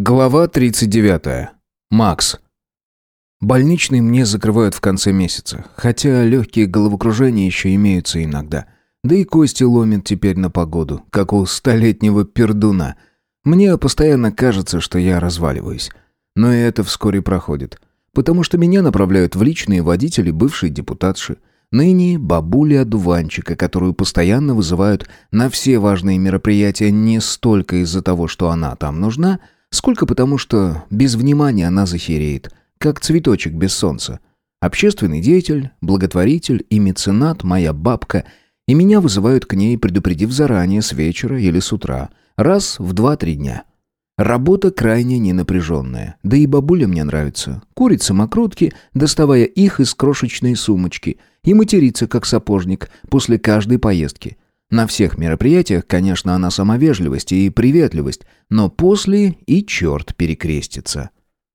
Глава 39. Макс. Больничный мне закрывают в конце месяца, хотя легкие головокружения еще имеются иногда. Да и кости ломит теперь на погоду, как у столетнего пердуна. Мне постоянно кажется, что я разваливаюсь. Но и это вскоре проходит. Потому что меня направляют в личные водители бывшей депутатши, ныне бабули-одуванчика, которую постоянно вызывают на все важные мероприятия не столько из-за того, что она там нужна, сколько потому, что без внимания она захереет, как цветочек без солнца. Общественный деятель, благотворитель и меценат моя бабка, и меня вызывают к ней, предупредив заранее с вечера или с утра, раз в два-три дня. Работа крайне ненапряженная, да и бабуля мне нравится. Курит самокрутки, доставая их из крошечной сумочки, и матерится, как сапожник, после каждой поездки – на всех мероприятиях, конечно, она сама вежливость и приветливость, но после и черт перекрестится.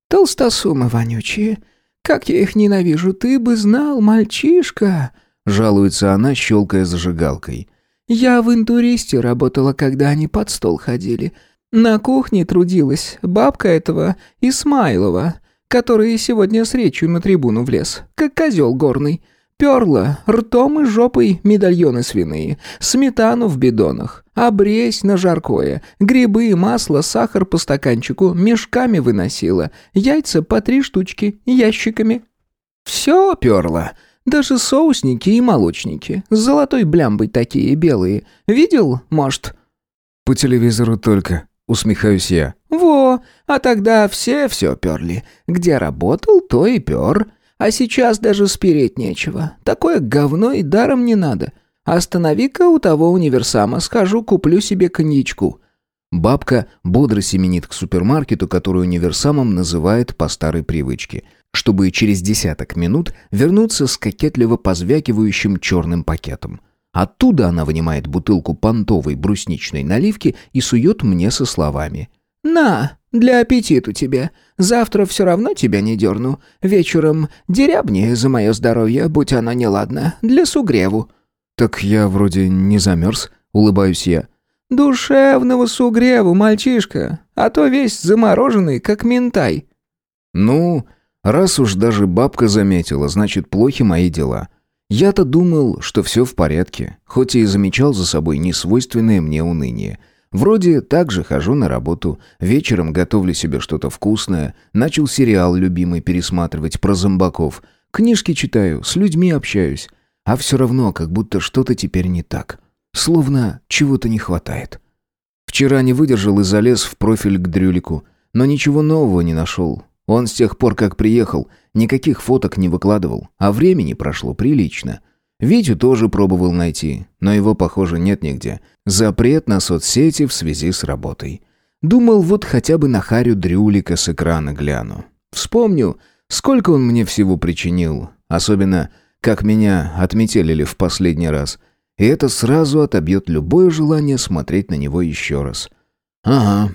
«Толстосумы вонючие! Как я их ненавижу! Ты бы знал, мальчишка!» Жалуется она, щелкая зажигалкой. «Я в интуристе работала, когда они под стол ходили. На кухне трудилась бабка этого Исмайлова, который сегодня с речью на трибуну влез, как козел горный. Перла, ртом и жопой медальоны свиные, сметану в бидонах, обрезь на жаркое, грибы, масло, сахар по стаканчику мешками выносила, яйца по три штучки ящиками. Все перла, даже соусники и молочники, с золотой блямбой такие белые. Видел, может? По телевизору только, усмехаюсь я. Во, а тогда все все перли. Где работал, то и пер. А сейчас даже спереть нечего. Такое говно и даром не надо. Останови-ка у того универсама, схожу, куплю себе коньячку». Бабка бодро семенит к супермаркету, который универсамом называет по старой привычке, чтобы через десяток минут вернуться с кокетливо позвякивающим черным пакетом. Оттуда она вынимает бутылку понтовой брусничной наливки и сует мне со словами «На, для аппетиту тебе. Завтра все равно тебя не дерну. Вечером дерябнее за мое здоровье, будь оно неладно, для сугреву». «Так я вроде не замерз», — улыбаюсь я. «Душевного сугреву, мальчишка, а то весь замороженный, как ментай». «Ну, раз уж даже бабка заметила, значит, плохи мои дела. Я-то думал, что все в порядке, хоть и замечал за собой несвойственное мне уныние». Вроде так же хожу на работу, вечером готовлю себе что-то вкусное, начал сериал любимый пересматривать про зомбаков, книжки читаю, с людьми общаюсь. А все равно, как будто что-то теперь не так. Словно чего-то не хватает. Вчера не выдержал и залез в профиль к Дрюлику, но ничего нового не нашел. Он с тех пор, как приехал, никаких фоток не выкладывал, а времени прошло прилично — Витю тоже пробовал найти, но его, похоже, нет нигде. Запрет на соцсети в связи с работой. Думал, вот хотя бы на Харю Дрюлика с экрана гляну. Вспомню, сколько он мне всего причинил, особенно как меня отметелили в последний раз. И это сразу отобьет любое желание смотреть на него еще раз. Ага,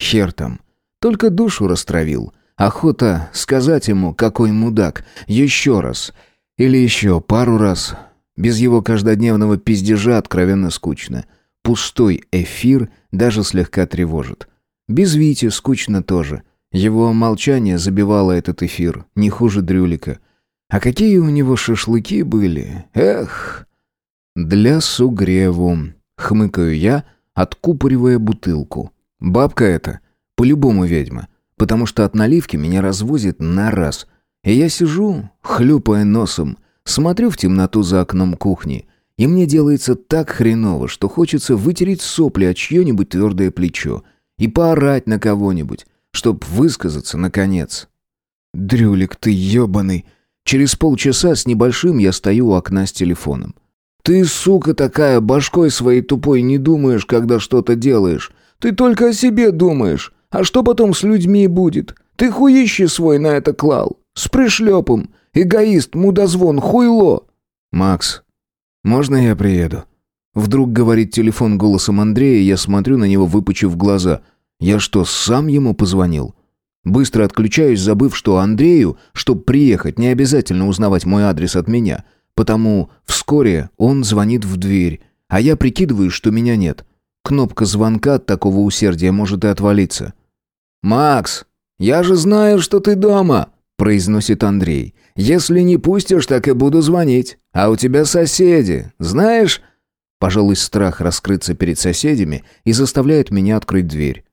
хер там. Только душу растравил. Охота сказать ему, какой мудак, еще раз — или еще пару раз. Без его каждодневного пиздежа откровенно скучно. Пустой эфир даже слегка тревожит. Без Вити скучно тоже. Его молчание забивало этот эфир, не хуже Дрюлика. А какие у него шашлыки были? Эх! Для сугреву. Хмыкаю я, откупоривая бутылку. Бабка эта, по-любому ведьма. Потому что от наливки меня развозит на раз — и я сижу, хлюпая носом, смотрю в темноту за окном кухни, и мне делается так хреново, что хочется вытереть сопли от чье-нибудь твердое плечо и поорать на кого-нибудь, чтоб высказаться наконец. «Дрюлик, ты ебаный!» Через полчаса с небольшим я стою у окна с телефоном. «Ты, сука такая, башкой своей тупой не думаешь, когда что-то делаешь. Ты только о себе думаешь. А что потом с людьми будет? Ты хуище свой на это клал. С пришлепом. Эгоист, мудозвон, хуйло. Макс, можно я приеду? Вдруг говорит телефон голосом Андрея, я смотрю на него, выпучив глаза. Я что, сам ему позвонил? Быстро отключаюсь, забыв, что Андрею, чтобы приехать, не обязательно узнавать мой адрес от меня, потому вскоре он звонит в дверь, а я прикидываю, что меня нет. Кнопка звонка от такого усердия может и отвалиться. «Макс, я же знаю, что ты дома!» – произносит Андрей. «Если не пустишь, так и буду звонить. А у тебя соседи, знаешь...» Пожалуй, страх раскрыться перед соседями и заставляет меня открыть дверь.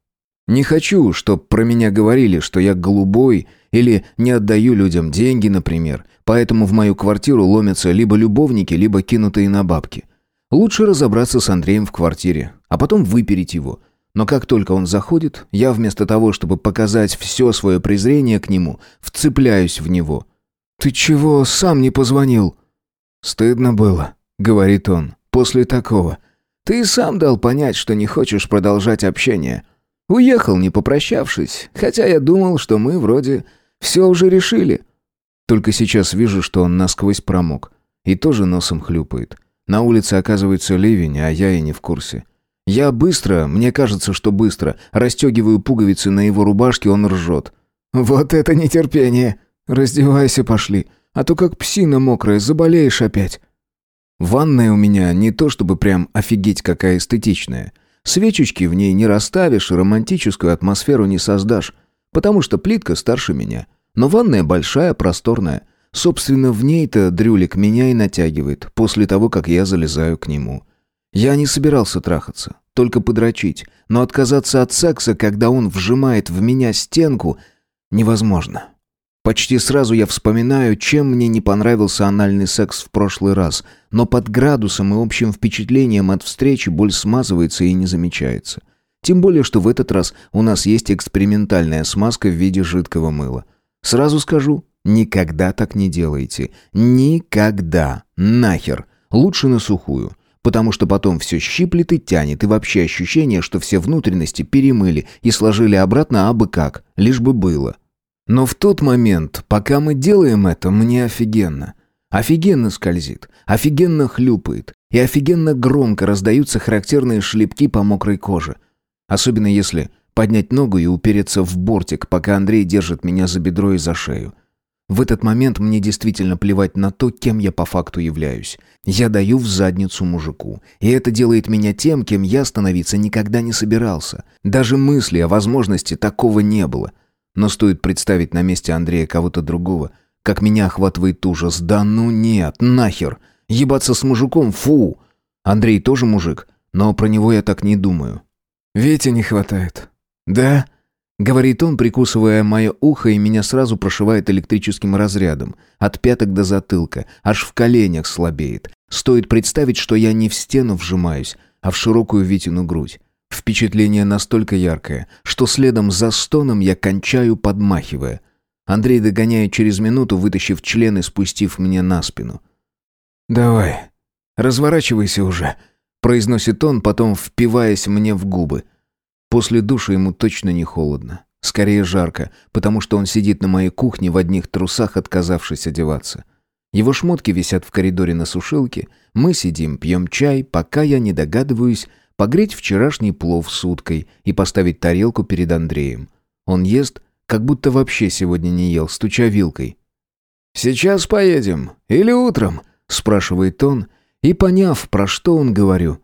Не хочу, чтоб про меня говорили, что я голубой или не отдаю людям деньги, например. Поэтому в мою квартиру ломятся либо любовники, либо кинутые на бабки. Лучше разобраться с Андреем в квартире, а потом выпереть его. Но как только он заходит, я вместо того, чтобы показать все свое презрение к нему, вцепляюсь в него. «Ты чего сам не позвонил?» «Стыдно было», — говорит он, — «после такого. Ты сам дал понять, что не хочешь продолжать общение. Уехал, не попрощавшись, хотя я думал, что мы вроде все уже решили». Только сейчас вижу, что он насквозь промок. И тоже носом хлюпает. На улице оказывается ливень, а я и не в курсе. Я быстро, мне кажется, что быстро, расстегиваю пуговицы на его рубашке, он ржет. «Вот это нетерпение! Раздевайся, пошли, а то как псина мокрая, заболеешь опять». Ванная у меня не то чтобы прям офигеть какая эстетичная. Свечечки в ней не расставишь, романтическую атмосферу не создашь, потому что плитка старше меня. Но ванная большая, просторная. Собственно, в ней-то дрюлик меня и натягивает, после того, как я залезаю к нему. Я не собирался трахаться, только подрочить, но отказаться от секса, когда он вжимает в меня стенку, невозможно. Почти сразу я вспоминаю, чем мне не понравился анальный секс в прошлый раз, но под градусом и общим впечатлением от встречи боль смазывается и не замечается. Тем более, что в этот раз у нас есть экспериментальная смазка в виде жидкого мыла. Сразу скажу, никогда так не делайте. Никогда. Нахер. Лучше на сухую. Потому что потом все щиплет и тянет, и вообще ощущение, что все внутренности перемыли и сложили обратно абы как, лишь бы было. Но в тот момент, пока мы делаем это, мне офигенно. Офигенно скользит, офигенно хлюпает, и офигенно громко раздаются характерные шлепки по мокрой коже. Особенно если поднять ногу и упереться в бортик, пока Андрей держит меня за бедро и за шею. В этот момент мне действительно плевать на то, кем я по факту являюсь. Я даю в задницу мужику. И это делает меня тем, кем я становиться никогда не собирался. Даже мысли о возможности такого не было. Но стоит представить на месте Андрея кого-то другого, как меня охватывает ужас. Да ну нет, нахер. Ебаться с мужиком, фу. Андрей тоже мужик, но про него я так не думаю. Вете не хватает. «Да?» — говорит он, прикусывая мое ухо, и меня сразу прошивает электрическим разрядом. От пяток до затылка, аж в коленях слабеет. Стоит представить, что я не в стену вжимаюсь, а в широкую Витину грудь. Впечатление настолько яркое, что следом за стоном я кончаю, подмахивая. Андрей догоняет через минуту, вытащив член и спустив мне на спину. «Давай, разворачивайся уже», — произносит он, потом впиваясь мне в губы. После душа ему точно не холодно. Скорее жарко, потому что он сидит на моей кухне в одних трусах, отказавшись одеваться. Его шмотки висят в коридоре на сушилке. Мы сидим, пьем чай, пока я не догадываюсь погреть вчерашний плов с уткой и поставить тарелку перед Андреем. Он ест, как будто вообще сегодня не ел, стуча вилкой. «Сейчас поедем? Или утром?» – спрашивает он, и, поняв, про что он, говорю.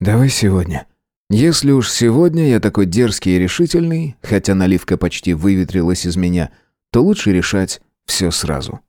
«Давай сегодня». Если уж сегодня я такой дерзкий и решительный, хотя наливка почти выветрилась из меня, то лучше решать все сразу.